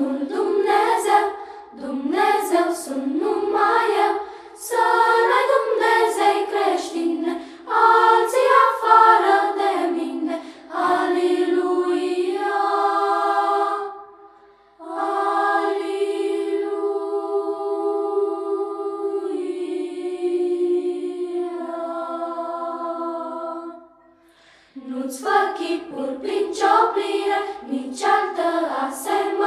un Dumnezeu, Dumnezeu sunt numai eu, să n-ai Dumnezei creștine, alții afară de mine, Aliluia, Aliluia. Nu-ți fă chipuri prin cioplire, nici altă asemănare,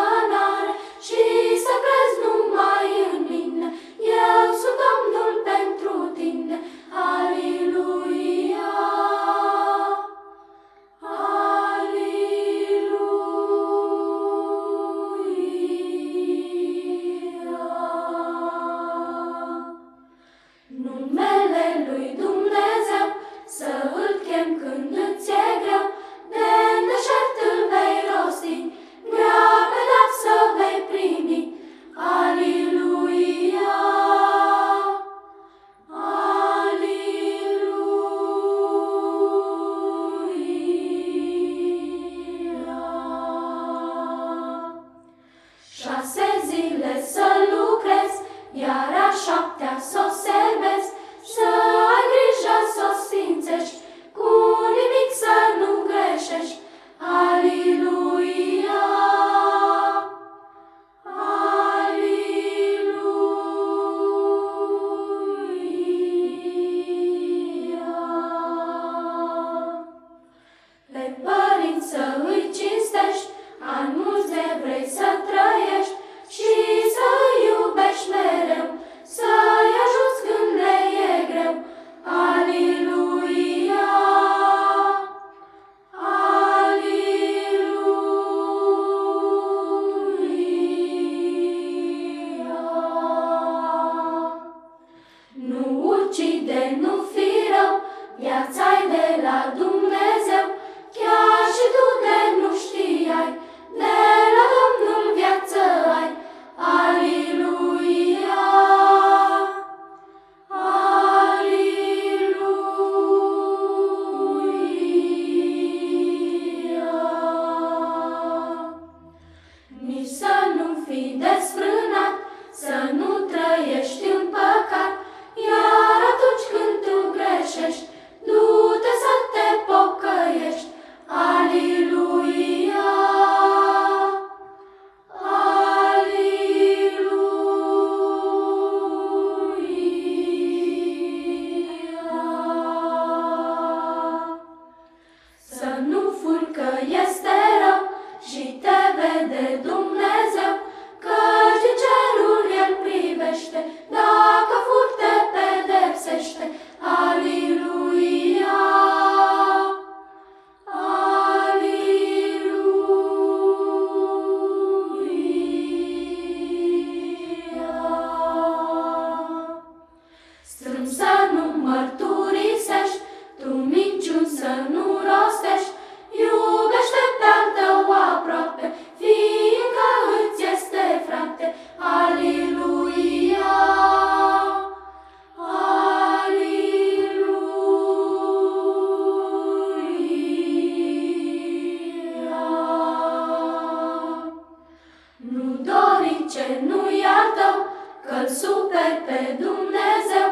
Shopta, so de tu îl super pe Dumnezeu.